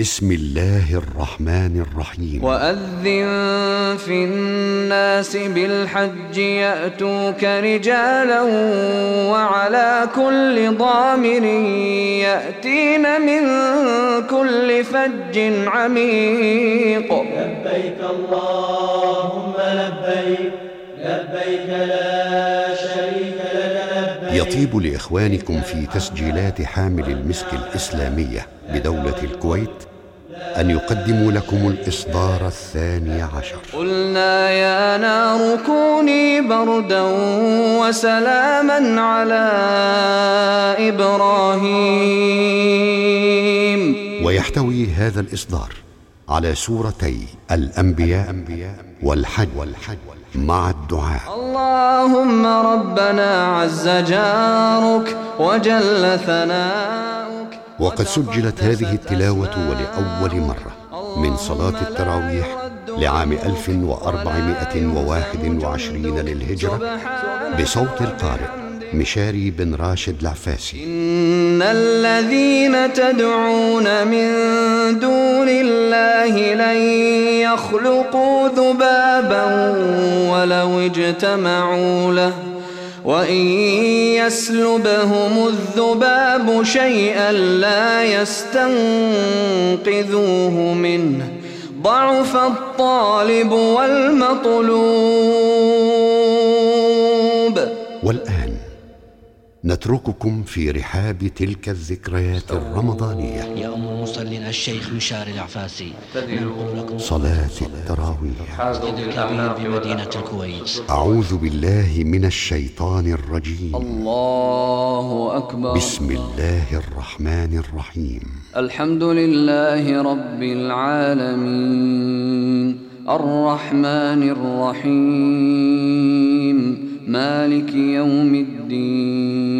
بسم الله الرحمن الرحيم. وأذن في الناس بالحج يأتوك رجالا وعلى كل ضامر يأتين من كل فج عميق. لبيك اللهم لبيك لبيك لا شريك لك لبيك. يطيب لإخوانكم في تسجيلات حامل المسك الإسلامية بدولة الكويت أن يقدموا لكم الإصدار الثاني عشر. قلنا يا نار كوني بردا وسلاما على إبراهيم. ويحتوي هذا الإصدار على سورتي الأنبياء والحج مع الدعاء. اللهم ربنا عز جارك وجل ثناؤك وقد سجلت هذه التلاوة ولأول مرة من صلاة التراويح لعام 1421 للهجرة. بصوت القارئ مشاري بن راشد العفاسي. إن الذين تدعون من دون الله لن يخلقوا ذبابا ولو اجتمعوا له. وإن يسلبهم الذباب شيئا لا يستنقذوه منه ضعف الطالب والمطلوب. والآن نترككم في رحاب تلك الذكريات الرمضانية. يأمر مصلنا الشيخ مشار العفاسي صلاة التراويح. الكبير بمدينة الكويت. أعوذ بالله من الشيطان الرجيم. الله أكبر. بسم الله الرحمن الرحيم. الحمد لله رب العالمين. الرحمن الرحيم. مالك يوم الدين.